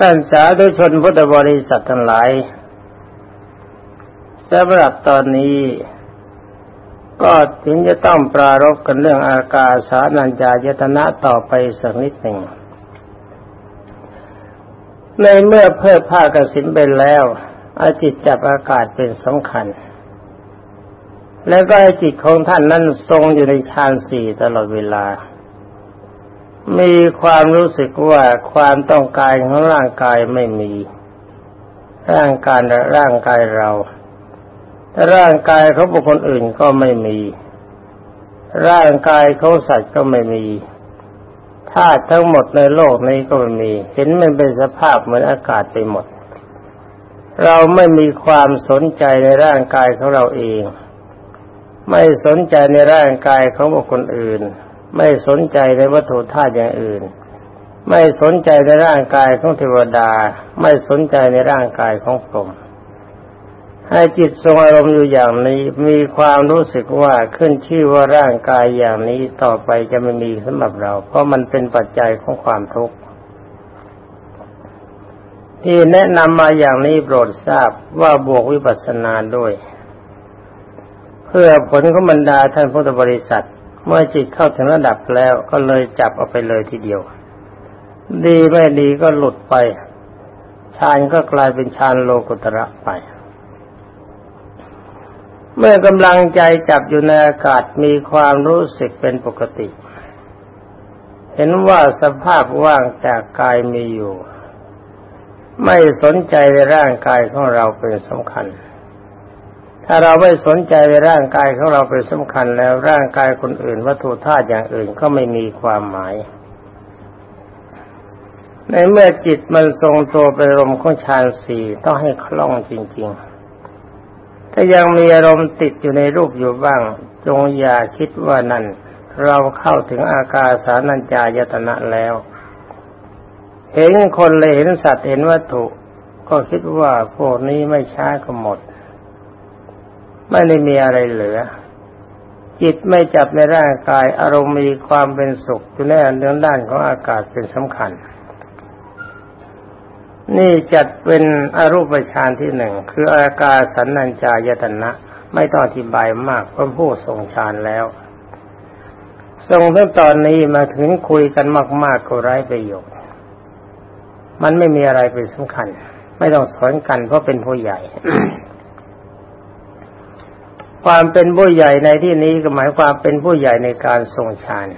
ท่านสาธุชนพุทธบริษัททั้งหลายสำหรับตอนนี้ ก็ถึงจะต้องปรารบกันเรื่องอากาสานัญญายตนะต่อไปสักนิดหนึ่ง ในเมื่อเพิ่มผ้ากสินไปแล้ว อาจิตจับอากาศเป็นสำคัญ แล้วก็จิตของท่านนั้นทรงอยู่ในฌานสี่ตลอดเวลา มีความรู้สึกว่าความต้องการของร่างกายไม่มี ร่างกายร่างกายเรา แต่ร่างกายเของบุคคลอื่นก็ไม่มี ร่างกายเของสัตว์ก็ไม่มีธาตุทั้งหมดในโลกนี้ก็ไม่มี เห็นมันเป็นสภาพเหมือนอากาศไปหมด เราไม่มีความสนใจในร่างกายของเราเอง ไม่สนใจในร่างกายของบุคคลอื่น ไม่สนใจในวัตถุธาตุอย่างอื่น ไม่สนใจในร่างกายของเทวดา ไม่สนใจในร่างกายของพรหมให้จิตทรงอารมณ์อยู่อย่างนี้มีความรู้สึกว่าขึ้นชื่อว่าร่างกายอย่างนี้ต่อไปจะไม่มีสำหรับเรา เพราะมันเป็นปัจจัยของความทุกข์ที่แนะนำมาอย่างนี้โปรดทราบว่าบวกวิปัสสนาด้วย เพื่อผลของบรรดาท่านพุทธบริษัท เมื่อจิตเข้าถึงระดับแล้วก็เลยจับเอาไปเลยทีเดียว ดีไม่ดีก็หลุดไปฌานก็กลายเป็นฌานโลกุตระไป เมื่อกำลังใจจับอยู่ในอากาศมีความรู้สึกเป็นปกติ เห็นว่าสภาพว่างจากกายมีอยู่ ไม่สนใจในร่างกายของเราเป็นสำคัญ ถ้าเราไม่สนใจในร่างกายของเราเป็นสำคัญแล้วร่างกายคนอื่น วัตถุธาตุอย่างอื่นก็ไม่มีความหมาย ในเมื่อจิตมันทรงตัวเป็นลมของฌานสี่ต้องให้คล่องจริง ๆ ถ้ายังมีอารมณ์ติดอยู่ในรูปอยู่บ้าง จงอย่าคิดว่านั่น เราเข้าถึงอากาสานัญจายตนะแล้ว เห็นคนเลยเห็นสัตว์เห็นวัตถุ ก็คิดว่าพวกนี้ไม่ช้าก็หมด ไม่ได้มีอะไรเหลือ จิตไม่จับในร่างกายอารมณ์มีความเป็นสุขอยู่ในเรื่องด้านของอากาศเป็นสำคัญ นี่จัดเป็นอรูปฌานที่หนึ่งคืออากาศสันนัญจายตนะ ไม่ต้องอธิบายมากเพราะผู้ทรงฌานแล้ว ทรงตั้งตอนนี้มาถึงคุยกันมาก ๆ ก็ไร้ประโยชน์มันไม่มีอะไรเป็นสำคัญ ไม่ต้องสอนกันเพราะเป็นผู้ใหญ่ ความเป็นผู้ใหญ่ในที่นี้ก็หมายความเป็นผู้ใหญ่ในการทรงฌาน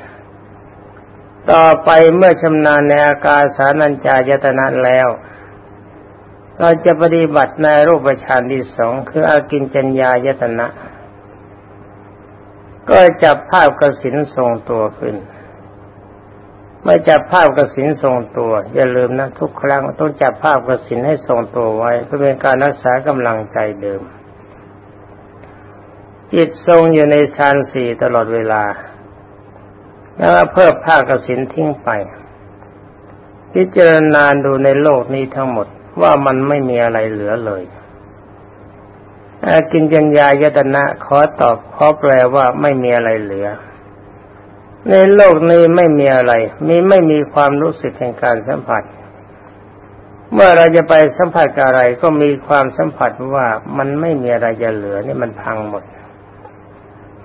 ต่อไปเมื่อชำนาญในอาการสานัญจายตนะแล้ว เราจะปฏิบัติในรูปฌานที่สองคืออากินจัญญายตนะ ก็จับภาพกสินทรงตัวขึ้นไม่จับภาพกสินทรงตัว อย่าลืมนะ ทุกครั้งต้องจับภาพกสินให้ทรงตัวไว้ เพื่อเป็นการรักษากำลังใจเดิม จิตทรงอยู่ในฌานสี่ตลอดเวลา แล้วเพิ่มภาคกสินทิ้งไป พิจารณาดูในโลกนี้ทั้งหมดว่ามันไม่มีอะไรเหลือเลยอากินจัญญายตนะขอตอบขอแปลว่าไม่มีอะไรเหลือ ในโลกนี้ไม่มีอะไร มีไม่มีความรู้สึกแห่งการสัมผัส เมื่อเราจะไปสัมผัสกับอะไรก็มีความสัมผัสว่ามันไม่มีอะไรจะเหลือนี่มันพังหมด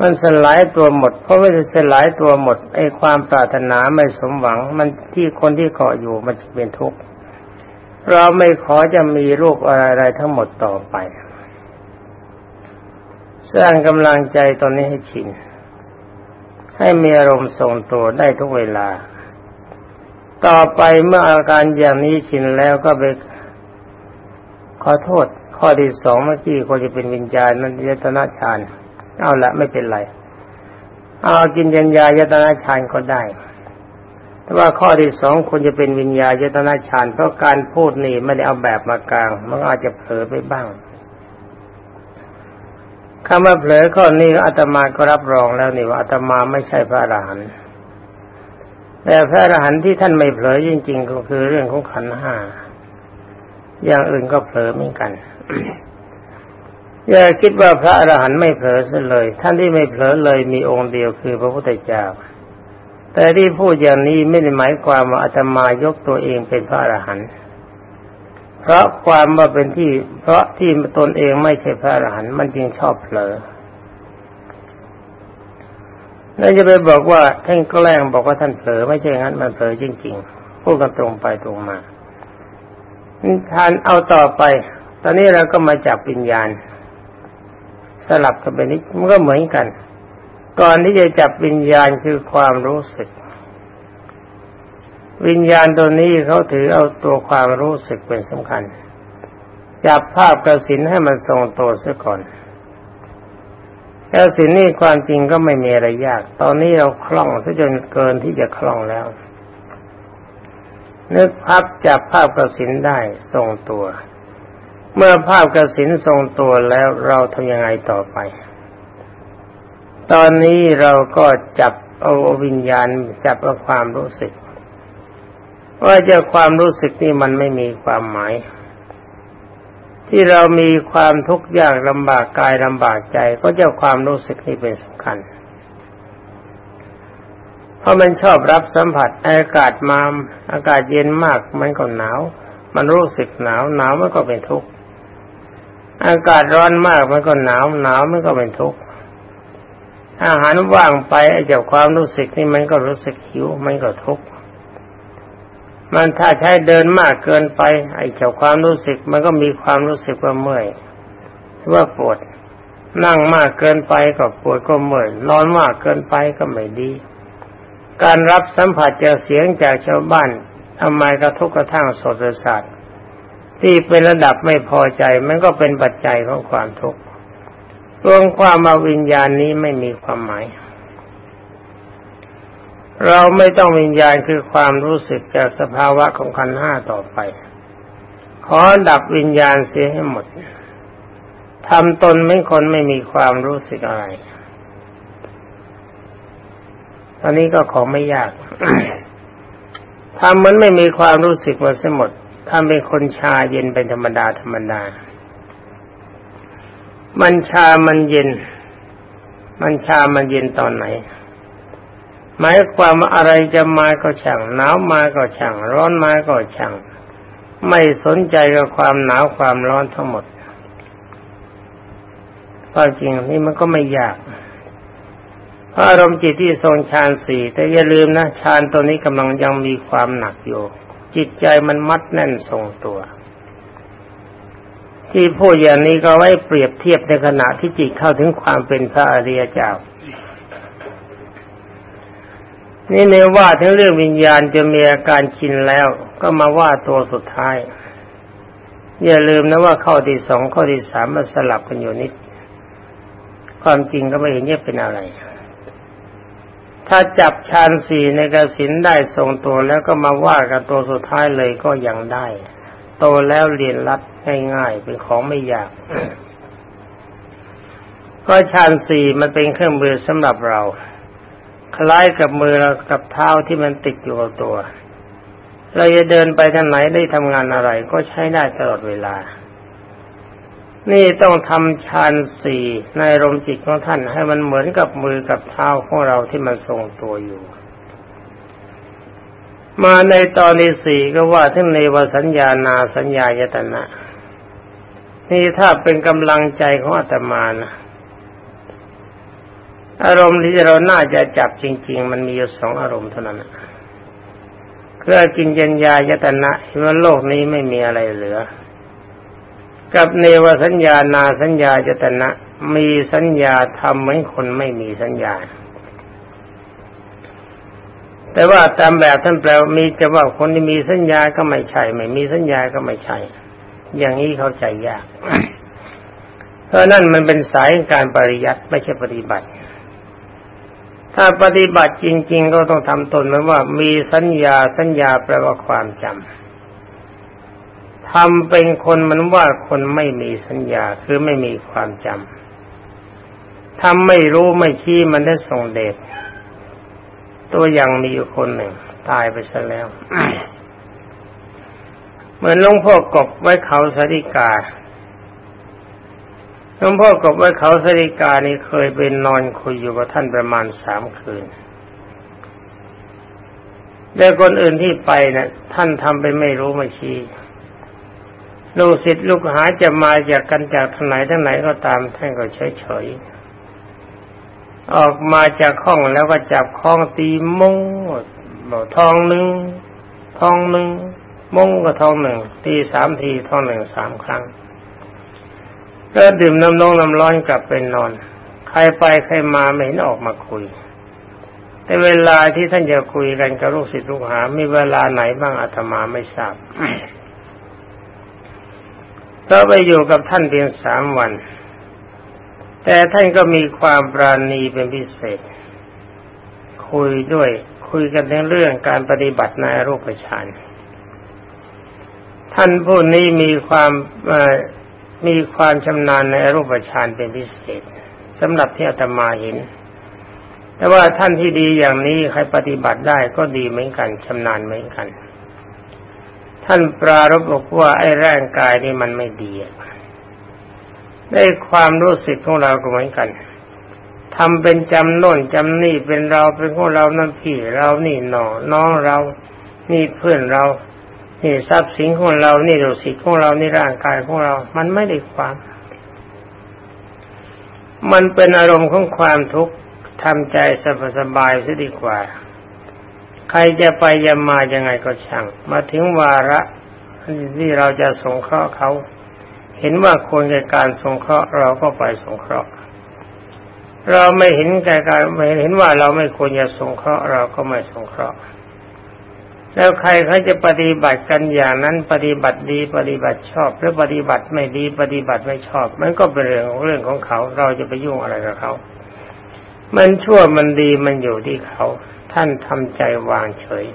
มันสลายตัวหมด เพราะว่าจะสลายตัวหมดไอ้ความปรารถนาไม่สมหวัง มันที่คนที่เกาะอยู่มันจะเป็นทุกข์เราไม่ขอจะมีรูปอะไรทั้งหมดต่อไป สร้างกำลังใจตอนนี้ให้ชิน ให้มีอารมณ์ทรงตัวได้ทุกเวลา ต่อไปเมื่ออาการอย่างนี้ชินแล้วก็ไปขอโทษ ข้อที่สองเมื่อกี้คนจะเป็นวิญญาณนั้นยตนาฌาน เอาละไม่เป็นไร เอากินยัญญายตนาฌานก็ได้ แต่ว่าข้อที่สองควรจะเป็นวิญญาณตนาฌานเพราะการพูดนี่ไม่ได้เอาแบบมากลาง มันอาจจะเผลอไปบ้างคำว่าเผลอข้อนี้อาตมาก็รับรองแล้วนี่ว่าอาตมาไม่ใช่พระอรหันต์แต่พระอรหันต์ที่ท่านไม่เผลอจริง ๆ ก็คือเรื่องของขันห้าอย่างอื่นก็เผลอเหมือนกัน อย่าคิดว่าพระอรหันต์ไม่เผลอซะเลย ท่านที่ไม่เผลอเลยมีองค์เดียวคือพระพุทธเจ้า แต่ที่พูดอย่างนี้ไม่ได้หมายความว่าอาตมายกตัวเองเป็นพระอรหันต์เพราะความว่าเป็นที่ เพราะที่ตนเองไม่ใช่พระอรหันต์มันจึงชอบเผลอแล้วจะไปบอกว่าท่านแกล้งบอกว่าท่านเผลอไม่ใช่งั้นมันเผลอจริงๆพูดกันตรงไปตรงมาทานเอาต่อไป ตอนนี้เราก็มาจับวิญญาณ ลับกันไปนิดมันก็เหมือนกัน ก่อนที่จะจับวิญญาณคือความรู้สึก วิญญาณตัวนี้เขาถือเอาตัวความรู้สึกเป็นสำคัญ จับภาพกระสินให้มันทรงตัวซะก่อนแล้วสินนี้ความจริงก็ไม่มีอะไรยาก ตอนนี้เราคล่องซะจนเกินที่จะคล่องแล้ว นึกภาพจับภาพกระสินได้ทรงตัว เมื่อภาพกระสินทรงตัวแล้วเราทำยังไงต่อไป ตอนนี้เราก็จับเอาวิญญาณจับเอาความรู้สึก ว่าจะความรู้สึกนี่มันไม่มีความหมาย ที่เรามีความทุกข์ยากลำบากกายลำบากใจ ก็จะความรู้สึกนี่เป็นสำคัญเพราะมันชอบรับสัมผัสอากาศมาอากาศเย็นมากมันก็หนาว มันรู้สึกหนาวหนาวมันก็เป็นทุกข์ อากาศร้อนมากมันก็หนาวหนาวมันก็เป็นทุกข์อาหารว่างไปไอ้เจ้าความรู้สึกนี่มันก็รู้สึกหิวมันก็ทุกข์มันถ้าใช้เดินมากเกินไป ไอ้เจ้าความรู้สึก มันก็มีความรู้สึกว่าเมื่อยว่าปวดนั่งมากเกินไปก็ปวดก็เมื่อยนอนมากเกินไปก็ไม่ดี การรับสัมผัสจากเสียงจากชาวบ้านทำไมกระทุกกระทั่งสดสาด ที่เป็นระดับไม่พอใจมันก็เป็นปัจจัยของความทุกข์รวมความมาวิญญาณนี้ไม่มีความหมาย เราไม่ต้องวิญญาณคือความรู้สึกจากสภาวะของขันห้าต่อไป ขอดับวิญญาณเสียให้หมดทำตนไม่คนไม่มีความรู้สึกอะไรอันนี้ก็ของไม่ยากทำมันไม่มีความรู้สึกมาเสียหมด ถ้าเป็นคนชาเย็นเป็นธรรมดาธรรมดา มันชามันเย็น มันชามันเย็นตอนไหน หมายความว่าอะไรจะมาก็ช่างหนาวมาก็ช่างร้อนมาก็ช่างไม่สนใจกับความหนาวความร้อนทั้งหมดความจริงนี่มันก็ไม่ยากพระอารมณ์จิตที่ทรงฌานสี่แต่อย่าลืมนะฌานตัวนี้กำลังยังมีความหนักอยู่ จิตใจมันมัดแน่นทรงตัว ที่พูดอย่างนี้ก็ไว้เปรียบเทียบในขณะที่จิตเข้าถึงความเป็นพระอริยเจ้า นี่ในว่าถึงเรื่องวิญญาณจะมีอาการชินแล้ว ก็มาว่าตัวสุดท้าย อย่าลืมนะว่าข้อที่สองข้อที่สามมันสลับกันอยู่นิด ความจริงก็ไม่เห็นจะเป็นอะไร ถ้าจับฌานสี่ในกสินได้ทรงตัวแล้วก็มาว่ากับตัวสุดท้ายเลยก็ยังได้ โตแล้วเรียนรัดง่ายๆเป็นของไม่ยาก ก็ฌานสี่มันเป็นเครื่องมือสำหรับเรา คล้ายกับมือกับเท้าที่มันติดอยู่กับตัว เราจะเดินไปทางไหนได้ทำงานอะไรก็ใช้ได้ตลอดเวลา นี่ต้องทำฌานสี่ในลมจิตของท่านให้มันเหมือนกับมือกับเท้าของเราที่มันทรงตัวอยู่ มาในตอนที่สี่ก็ว่าทั้งในวสัญญานาสัญญายตนะ นี่ถ้าเป็นกำลังใจของอาตมานะอารมณ์ที่เราน่าจะจับจริง ๆ มันมีอยู่สองอารมณ์เท่านั้นคือกินยัญญายตนะว่าโลกนี้ไม่มีอะไรเหลือ กับเนวสัญญานาสัญญาจตนะ มีสัญญาทำเหมือนคนไม่มีสัญญา แต่ว่าตามแบบท่านแปลมีจะว่าคนที่มีสัญญาก็ไม่ใช่ ไม่มีสัญญาก็ไม่ใช่ อย่างนี้เข้าใจยาก เพราะนั่นมันเป็นสายการปริยัติไม่ใช่ปฏิบัติ ถ้าปฏิบัติจริง ๆ ก็ต้องทำตนไว้ว่า มีสัญญาสัญญาแปลว่าความจำ ทำเป็นคนมันว่าคนไม่มีสัญญาคือไม่มีความจำทำไม่รู้ไม่ชี้มันได้ส่งเดชตัวอย่างมีอยู่คนหนึ่ง ตายไปซะแล้ว เหมือนหลวงพ่อกบไว้เขาสาริกาหลวงพ่อกบไว้เขาสาริกานี่เคยเป็นนอนคุยอยู่กับท่านประมาณสามคืนแต่คนอื่นที่ไปเนะ่ยท่านทำไปไม่รู้ไม่ชี้ ลูกศิษย์ลูกหาจะมาจากกันจากทางไหนทางไหนก็ตามท่านก็เฉยเฉยออกมาจากห้องแล้วก็จับคล้องตีมงบอกทองหนึ่งทองหนึ่งมงก็ทองหนึ่งตีสามทีทองหนึ่งสามครั้งแล้วดื่มน้ำนองน้ำร้อนกลับไปนอน ใครไปใครมาไม่เห็นออกมาคุย แต่เวลาที่ท่านจะคุยกันกับลูกศิษย์ลูกหา มีเวลาไหนบ้างอาตมาไม่ทราบ ก็ไปอยู่กับท่านเพียงสามวัน แต่ท่านก็มีความปราณีเป็นพิเศษ คุยด้วย คุยกันในเรื่องการปฏิบัติในรูปฌานท่านผู้นี้มีความมีความชำนาญในรูปฌานเป็นพิเศษสำหรับที่อาตมาเห็น แต่ว่าท่านที่ดีอย่างนี้ใครปฏิบัติได้ก็ดีเหมือนกันชำนาญเหมือนกัน ท่านปรารบบอกว่าไอ้ร่างกายนี่มันไม่ดีได้ความรู้สึกของเราก็เหมือนกันทำเป็นจำโน่นจำนี่เป็นเราเป็นของเรานั่นพี่เรานี่หนอน้องเรา นี่เพื่อนเรา นี่ทรัพย์สินของเรา นี่ดุสิตของเรา นี่ร่างกายของเรา มันไม่ได้ความ มันเป็นอารมณ์ของความทุกข์ทำใจสบายสบายซะดีกว่า ใครจะไปจะมายังไงก็ช่าง มาถึงวาระที่เราจะสงเคราะห์เขา เห็นว่าควรแก่การสงเคราะห์เราก็ไปสงเคราะห์ เราไม่เห็นแก่การไม่เห็นว่าเราไม่ควรจะสงเคราะห์เราก็ไม่สงเคราะห์ แล้วใครเขาจะปฏิบัติกันอย่างนั้นปฏิบัติดีปฏิบัติชอบ หรือปฏิบัติไม่ดีปฏิบัติไม่ชอบ มันก็เป็นเรื่องของเรื่องของเขา เราจะไปยุ่งอะไรกับเขา มันชั่วมันดีมันอยู่ที่เขา ท่านทำใจวางเฉย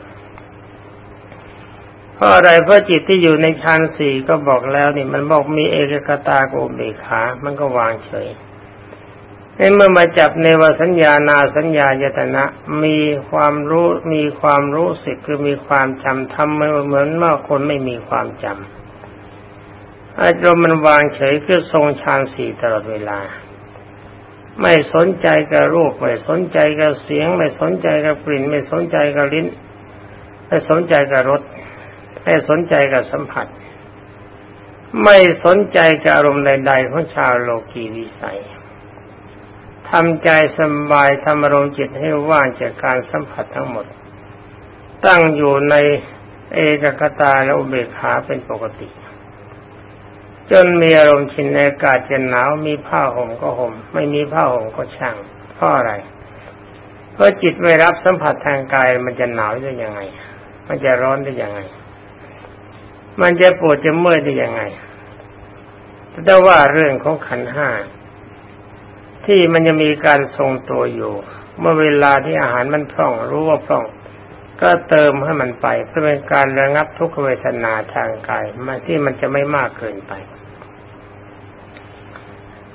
เพราะอะไรเพราะจิตที่อยู่ในฌานสี่ก็บอกแล้วนี่มันบอกมีเอกกตาโกเบขา มันก็วางเฉยในเมื่อมาจับในวสัญญานาสัญญายตนะ มีความรู้มีความรู้สึกคือมีความจำทำเหมือนว่าคนไม่มีความจำอารมณ์มันวางเฉยคือทรงฌานสี่ตลอดเวลา ไม่สนใจกับรูปไม่สนใจกับเสียง ไม่สนใจกับกลิ่น ไม่สนใจกับลิ้น ไม่สนใจกับรสไม่สนใจกับสัมผัส ไม่สนใจกับอารมณ์ใดๆของชาวโลกีวิสัยทำใจสบายทำอารมณ์จิตให้ว่างจากการสัมผัสทั้งหมด ตั้งอยู่ในเอกกตาและอุเบกขาเป็นปกติ จนมีอารมณ์ชินในอากาศจะหนาวมีผ้าห่มก็ห่มไม่มีผ้าห่มก็ช่างเพราะอะไรเพราะจิตไม่รับสัมผัสทางกายมันจะหนาวได้ยังไง มันจะร้อนได้ยังไง มันจะปวดจะเมื่อยได้ยังไงแต่ว่าเรื่องของขันห้าที่มันจะมีการทรงตัวอยู่ เมื่อเวลาที่อาหารมันพร่องรู้ว่าพร่อง ก็เติมให้มันไปเพื่อเป็นการระงับทุกขเวทนาทางกายมาที่มันจะไม่มากเกินไป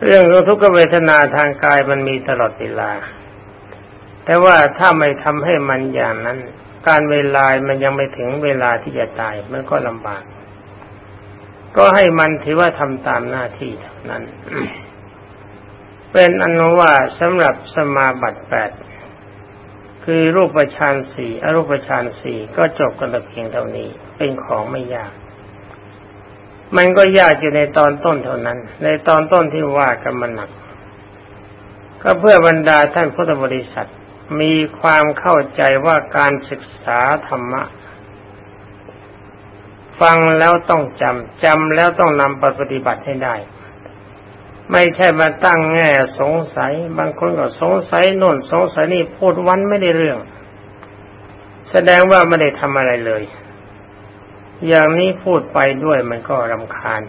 เรื่องของทุกขเวทนาทางกายมันมีตลอดเวลา แต่ว่าถ้าไม่ทำให้มันอย่างนั้น การเวลา มันยังไม่ถึงเวลาที่จะตายมันก็ลำบาก ก็ให้มันถือว่าทำตามหน้าที่เท่านั้น เป็นอนุว่าสำหรับสมาบัติแปด คือรูปฌานสี่อรูปฌานสี่ก็จบกันแต่เพียงเท่านี้ เป็นของไม่ยาก มันก็ยากอยู่ในตอนต้นเท่านั้น ในตอนต้นที่ว่ากันมันหนัก ก็เพื่อบรรดาท่านพุทธบริษัทมีความเข้าใจว่าการศึกษาธรรมะ ฟังแล้วต้องจำจำแล้วต้องนำไปปฏิบัติให้ได้ ไม่ใช่มาตั้งแง่สงสัย บางคนก็สงสัยโน่นสงสัยนี่พูดวันไม่ได้เรื่อง แสดงว่าไม่ได้ทำอะไรเลย อย่างนี้พูดไปด้วยมันก็รำคาญ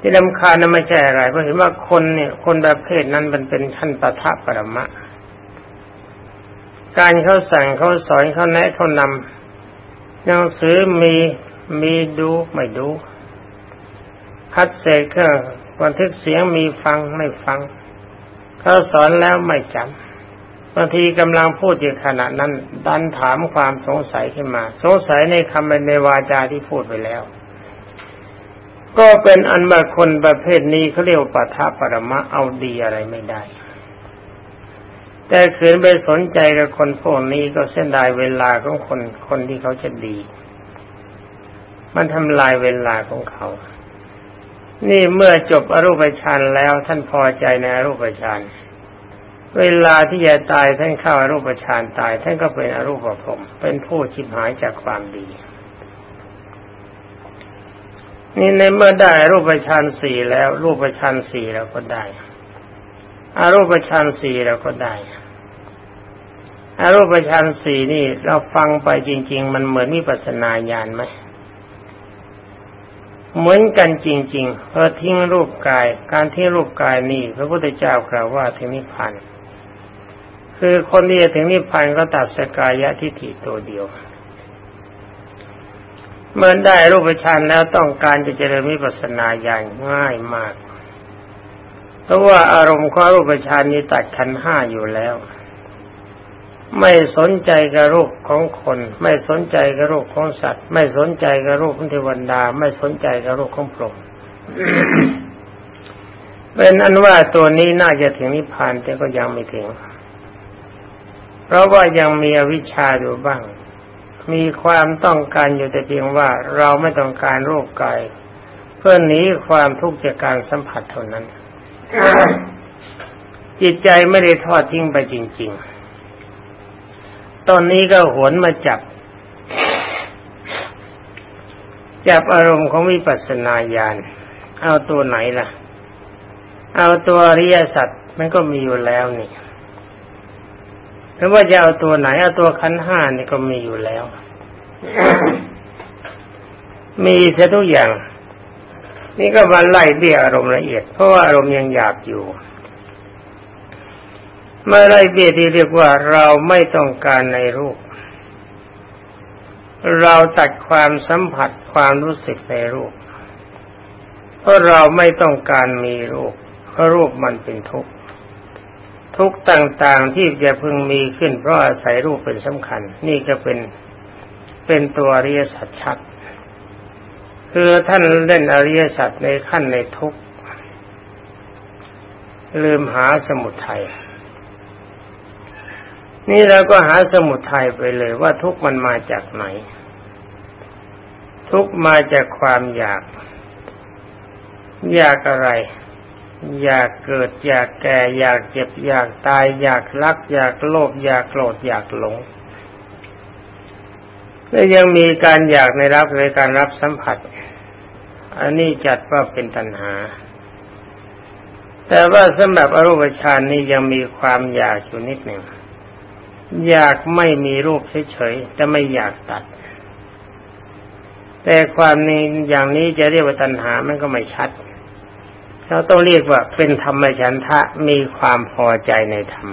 ที่รำคาญนั้นไม่ใช่อะไรเพราะเห็นว่าคนเนี่ย คนประเภทนั้นมันเป็นชั้นปะทะปรมะ การเขาสั่งเขาสอนเขาแนะเขานำหนังสือมีมีดูไม่ดู คัดเศษเครื่องบันทึกเสียงมีฟังไม่ฟัง เขาสอนแล้วไม่จำบางทีกำลังพูดอยู่ขณะนั้น ดันถามความสงสัยขึ้นมา สงสัยในคำในวาจาที่พูดไปแล้ว ก็เป็นอันบาคนประเภทนี้เขาเรียกปัทาปรมะเอาดีอะไรไม่ได้ แต่ขืนไปสนใจกับคนพวกนี้ก็เส้นได้เวลาของคนคนที่เขาจะดี มันทำลายเวลาของเขา นี่เมื่อจบอรูปฌานแล้วท่านพอใจในอรูปฌานเวลาที่จะตายท่านเข้าอรูปฌานตาย ท่านก็เป็นอรูปภพเป็นผู้ชิบหายจากความดี นี่ในเมื่อได้รูปฌานสี่แล้ว รูปฌานสี่เราก็ได้อารูปฌานสี่เราก็ได้อารูปฌานสี่นี่เราฟังไปจริง ๆ มันเหมือนมีปัสนาญาณไหม เหมือนกันจริงๆเพอทิ้งรูปกาย การทิ้งรูปกายนี่พระพุทธเจ้ากล่าวว่าถึงนิพพานคือคนที่จะถึงนิพพานก็ตัดสกายะทิฏฐิตัวเดียว เมื่อได้รูปฌานแล้วต้องการจะเจริญวิปัสสนาอย่างง่ายมาก เพราะว่าอารมณ์ของรูปฌานนี้ตัดขันห้าอยู่แล้ว ไม่สนใจกับรูปของคน ไม่สนใจกับรูปของสัตว์ ไม่สนใจกับรูปของเทวดา ไม่สนใจกับรูปของพรหมเป็นอันว่าตัวนี้น่าจะถึงนิพพานแต่ก็ยังไม่ถึง เพราะว่ายังมีอวิชชาอยู่บ้าง มีความต้องการอยู่แต่เพียงว่าเราไม่ต้องการรูปกาย เพื่อหนีความทุกข์จากการสัมผัสเท่านั้น จิตใจไม่ได้ทอดทิ้งไปจริง ๆ ตอนนี้ก็หวนมาจับ จับอารมณ์ของวิปัสสนาญาณเอาตัวไหนล่ะ เอาตัวอริยสัจมันก็มีอยู่แล้วนี่หรือว่าจะเอาตัวไหนเอาตัวขันห้านี่ก็มีอยู่แล้ว มีเสียทุกอย่าง นี่ก็มาไล่เบี้ยอารมณ์ละเอียด เพราะว่าอารมณ์ยังหยาบอยู่ เมื่อไล่เบียที่เรียกว่าเราไม่ต้องการในรูป เราตัดความสัมผัสความรู้สึกในรูป เพราะเราไม่ต้องการมีรูป เพราะรูปมันเป็นทุกข์ทุกต่างๆที่จะพึงมีขึ้นเพราะอาศัยรูปเป็นสำคัญ นี่ก็เป็นเป็นตัวอริยสัจชัด คือท่านเล่นอริยสัจในขั้นในทุกลืมหาสมุทัย นี่เราก็หาสมุทัยไปเลยว่าทุกมันมาจากไหน ทุกมาจากความอยาก อยากอะไร อยากเกิด อยากแก่ อยากเจ็บ อยากตาย อยากรัก อยากโลภอยากโกรธอยากหลงและยังมีการอยากในรับในการรับสัมผัส อันนี้จัดว่าเป็นตัณหา แต่ว่าสำหรับอรูปฌานนี้ยังมีความอยากอยู่นิดหนึ่ง อยากไม่มีรูปเฉยๆจะไม่อยากตัด แต่ความนี้อย่างนี้จะเรียกว่าตัณหามันก็ไม่ชัดเราต้องเรียกว่าเป็นธรรมฉันทะมีความพอใจในธรรม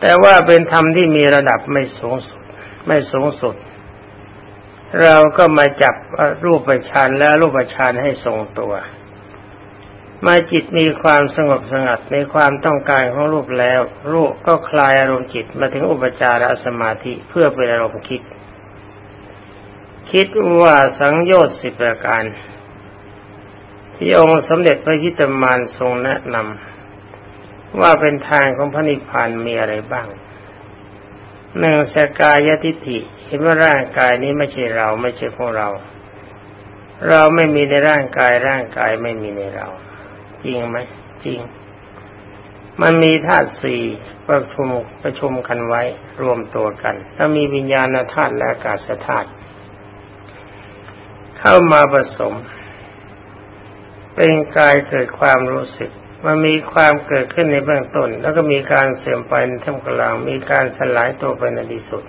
แต่ว่าเป็นธรรมที่มีระดับไม่สูงสุด ไม่สูงสุด เราก็มาจับรูปประชานและรูปประชานให้ทรงตัว มาจิตมีความสงบสงัดในความต้องการของรูปแล้ว รูปก็คลายอารมณ์จิตมาถึงอุปจารสมาธิเพื่อเป็นอารมณ์คิด คิดว่าสังโยชน์สิบประการ ที่องค์สมเด็จพระคิตมานทรงแนะนำว่าเป็นทางของพระนิพพานมีอะไรบ้างหนึ่งสกายทิฏฐิเห็นว่าร่างกายนี้ไม่ใช่เราไม่ใช่ของเรา เราไม่มีในร่างกายร่างกายไม่มีในเรา จริงไหมจริง มันมีธาตุสี่ประชุมประชุมกันไว้รวมตัวกันแล้วมีวิญญาณธาตุและอากาศธาตุเข้ามาผสม เป็นกายเกิดความรู้สึกมันมีความเกิดขึ้นในเบื้องต้น แล้วก็มีการเสื่อมไปในท่ามกลาง มีการสลายตัวไปในที่สุด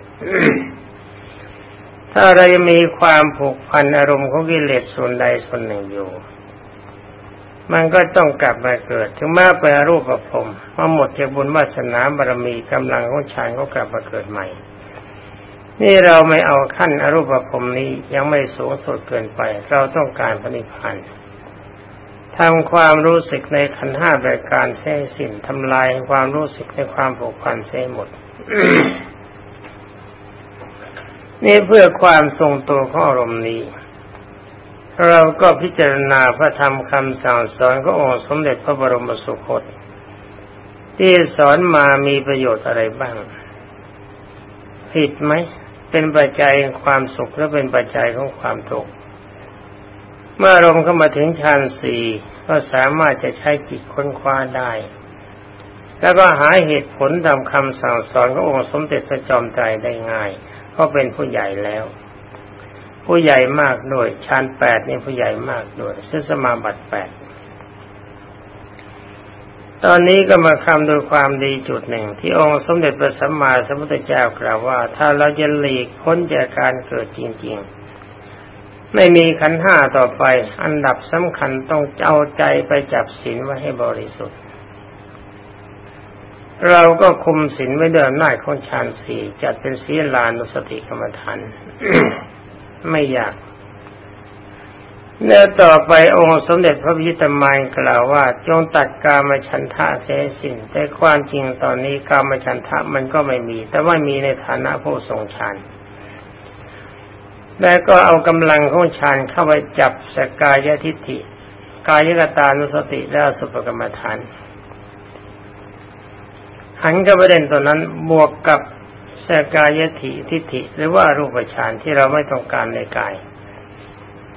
ถ้าเรามีความผูกพันอารมณ์ของกิเลสส่วนใดส่วนหนึ่งอยู่ มันก็ต้องกลับมาเกิด ถึงแม้เป็นรูปประพรมมาหมดจากบุญวาสนาบารมีกำลังของฌานก็กลับมาเกิดใหม่ นี่เราไม่เอาขั้นอรูปภพนี้ยังไม่สูงสุดเกินไป เราต้องการพระนิพพานทำความรู้สึกในขันห้าแบบการแท้สิ้นทำลายความรู้สึกในความผูกพันเสียหมด นี่เพื่อความทรงตัวของอารมณ์นี้ เราก็พิจารณาพระธรรมคำสั่งสอนขององค์สมเด็จพระบรมสุคต ที่สอนมามีประโยชน์อะไรบ้าง ผิดไหม เป็นปัจจัยของความสุขและเป็นปัจจัยของความทุกข์เมื่ออารมณ์เข้ามาถึงฌานสี่ก็สามารถจะใช้จิตค้นคว้าได้ แล้วก็หาเหตุผลตามคำสั่งสอนขององค์สมเด็จพระจอมไตรได้ง่าย เพราะเป็นผู้ใหญ่แล้ว ผู้ใหญ่มากด้วยฌานแปดนี่ผู้ใหญ่มากด้วยซึ่งสมาบัติแปดตอนนี้ก็มาคำโดยความดีจุดหนึ่ง ที่องค์สมเด็จพระสัมมาสัมพุทธเจ้ากล่าวว่า ถ้าเราจะหลีกพ้นจากการเกิดจริง ๆ ไม่มีขันห้าต่อไป อันดับสำคัญต้องเอาใจไปจับศีลไว้ให้บริสุทธิ์ เราก็คุมศีลไว้เดิมหน้าของฌานสี่จัดเป็นศีลานุสติกรรมฐาน ไม่อยากเนื้อต่อไปองค์สมเด็จพระพิตมานกล่าวว่า จงตัดกามฉันทะเสียสิ้นแต่ความจริงตอนนี้กามฉันทะมันก็ไม่มี แต่ว่ามีในฐานะผู้ทรงฌานแล้วก็เอากำลังของฌานเข้าไปจับสกายทิฏฐิ กายกตานุสติและสุปกรรมฐานหันกับประเด็นตัวนั้นบวกกับ สกายทิทิฏฐิหรือว่ารูปฌานที่เราไม่ต้องการในกาย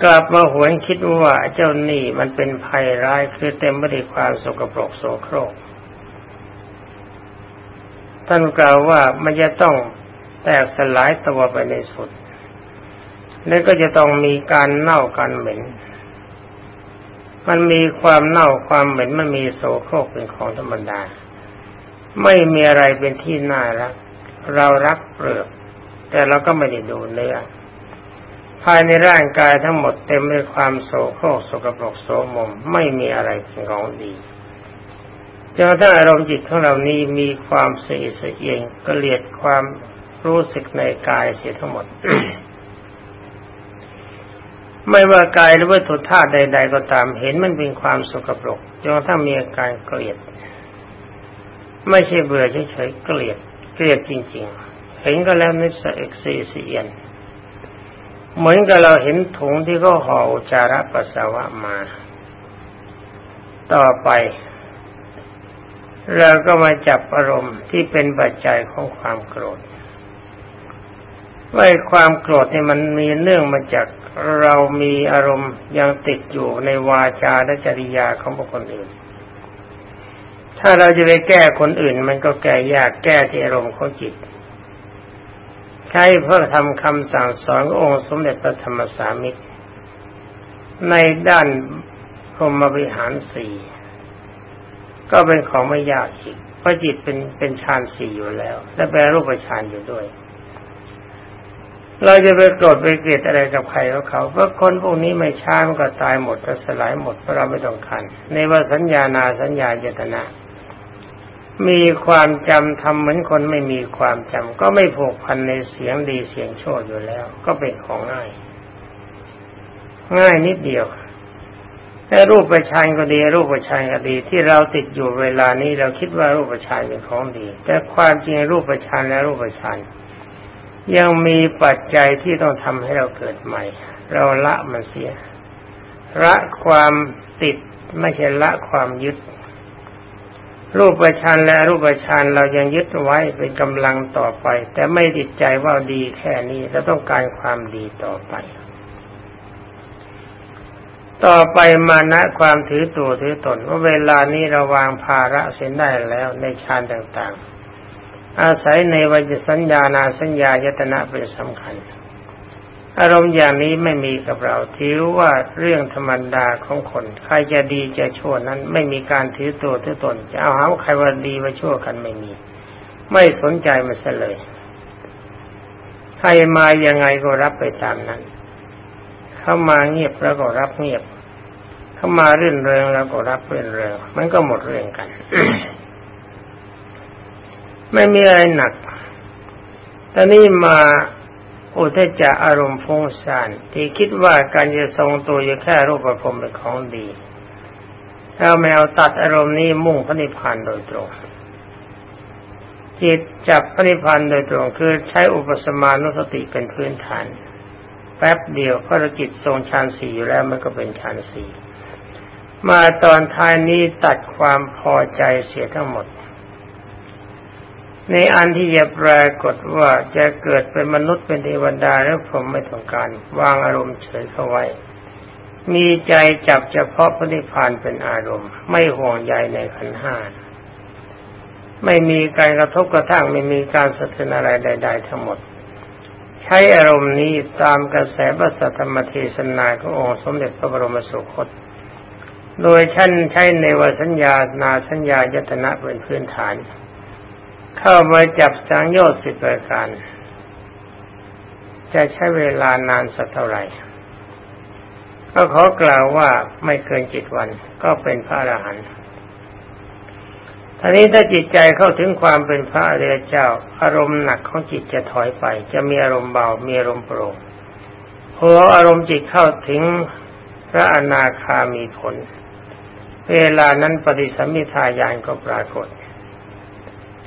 กลับมาหวนคิดว่าเจ้านี่มันเป็นภัยร้ายคือเต็มไปด้วยความสกปรกโสโครก ท่านกล่าวว่ามันจะต้องแตกสลายตัวไปในสุด แล้วก็จะต้องมีการเน่าการเหม็น มันมีความเน่าความเหม็นมันมีโสโครกเป็นของธรรมดา ไม่มีอะไรเป็นที่น่ารัก เรารักเปลือก แต่เราก็ไม่ได้ดูเนื้อภายในร่างกายทั้งหมดเต็มด้วยความโศกโครกสกปรกโสมมไม่มีอะไรเป็นของดีจนถ้าอารมณ์จิตของเรานี้มีความเสียเสียงก็เลียดความรู้สึกในกายเสียทั้งหมด ไม่ว่ากายหรือวัตถุธาตุใด ๆ ก็ตามเห็นมันเป็นความสกปรกจนถ้ามีอาการเกลียด ไม่ใช่เบื่อเฉยๆเกลียด เกลียดจริง ๆ เห็นก็แล้วนิสัยเอกซีเสียนเหมือนกับเราเห็นถุงที่เขาห่ออุจาระปัสสาวะมา ต่อไปเราก็มาจับอารมณ์ที่เป็นปัจจัยของความโกรธว่าความโกรธนี่มันมีเนื่องมาจากเรามีอารมณ์ยังติดอยู่ในวาจาและจริยาของบุคคลอื่น ถ้าเราจะไปแก้คนอื่น มันก็แก้ยากแก้ที่อารมณ์ของจิต ใช้เพื่อทำคำสั่งสอนองค์สมเด็จพระธรรมสามิตร ในด้านพรหมวิหารสี่ก็เป็นของไม่ยากอีกเพราะจิตเป็นเป็นฌานสี่อยู่แล้ว และแปลรูปฌานอยู่ด้วย เราจะไปโกรธไปเกลียดอะไรกับใครเขาเขาเพราะคนพวกนี้ไม่ช้ามันก็ตายหมดก็สลายหมดเพราะเราไม่ต้องการในว่าสัญญานาสัญญาเจตนา มีความจำทำเหมือนคนไม่มีความจำก็ไม่ผูกพันในเสียงดีเสียงชั่วอยู่แล้ว ก็เป็นของง่าย ง่ายนิดเดียวแต่รูปประชานก็ดี รูปประชานก็ดี ที่เราติดอยู่เวลานี้เราคิดว่ารูปประชานเป็นของดี แต่ความจริงรูปประชานและรูปประชานยังมีปัจจัยที่ต้องทำให้เราเกิดใหม่ เราละมันเสียละความติดไม่ใช่ละความยึด รูปประชานและรูปประชานเรายังยึดไว้เป็นกำลังต่อไป แต่ไม่ติดใจว่าดีแค่นี้เราต้องการความดีต่อไป ต่อไปมานะความถือตัวถือตนว่าเวลานี้เราวางภาระเส้นได้แล้วในฌานต่างๆ อาศัยในวิจสัญญานาสัญญายตนะเป็นสำคัญ อารมณ์อย่างนี้ไม่มีกับเราถือว่าเรื่องธรรมดาของคน ใครจะดีจะชั่วนั้นไม่มีการถือตัวถือตน จะเอาหาใครว่าดีว่าชั่วกันไม่มี ไม่สนใจมันเลยใครมายังไงก็รับไปตามนั้น เข้ามาเงียบแล้วก็รับเงียบ เข้ามาเรื่นเริงแล้วก็รับเรื่นเริงมันก็หมดเรื่องกัน ไม่มีอะไรหนักตอนนี้มา อุทจะอารมณ์ฟุ้งซ่านที่คิดว่าการจะทรงตัวอยู่แค่รูปประพรมเป็นของดีถ้าแมวตัดอารมณ์นี้มุ่งพระนิพพานโดยตรงจิตจับพระนิพพานโดยตรงคือใช้อุปสมานุสติเป็นพื้นฐาน แป๊บเดียวพระจิตทรงฌานสี่อยู่แล้วมันก็เป็นฌานสี่มาตอนท้ายนี้ตัดความพอใจเสียทั้งหมด ในอันที่จะปรากฏว่าจะเกิดเป็นมนุษย์เป็นเทวดาแล้วผมไม่ต้องการ วางอารมณ์เฉยเข้าไว้ มีใจจับเฉพาะพระนิพพานเป็นอารมณ์ ไม่ห่วงใยในขันห้าไม่มีการกระทบกระทั่งไม่มีการสะเทือนอะไรใด ๆ ทั้งหมด ใช้อารมณ์นี้ตามกระแสพระสัทธรรมเทศนาขององค์สมเด็จพระบรมสุคต โดยท่านใช้ในวสัญญานาสัญญายตนะเป็นพื้นฐาน เข้ามาจับสังโยชน์สิบประการ จะใช้เวลานานสักเท่าไหร่ ก็ขอกล่าวว่าไม่เกินจิตวันก็เป็นพระอรหันต์ทีนี้ถ้าจิตใจเข้าถึงความเป็นพระอริยเจ้า อารมณ์หนักของจิตจะถอยไป จะมีอารมณ์เบา มีอารมณ์โปร่งพออารมณ์จิตเข้าถึงพระอนาคามีผล เวลานั้นปฏิสัมมิทายานก็ปรากฏ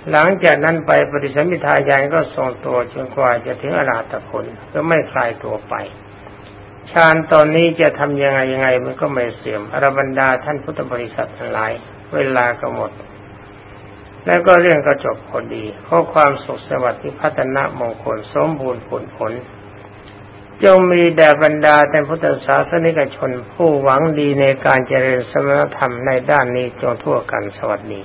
หลังจากนั้นไปปฏิสัมมิทายานก็ทรงตัวจนกว่าจะถึงอรหัตผลก็ไม่คลายตัวไปฌานตอนนี้จะทำยังไงยังไงมันก็ไม่เสื่อมอรบรรดาท่านพุทธบริษัททั้งหลาย เวลาก็หมด แล้วก็เรื่องก็จบพอดีข้อความสุขสวัสดิ์พัฒนามงคลสมบูรณ์ผลผลจงมีแด่บรรดาแต่พุทธศาสนิกชน ผู้หวังดีในการเจริญสมณธรรมในด้านนี้จงทั่วกันสวัสดี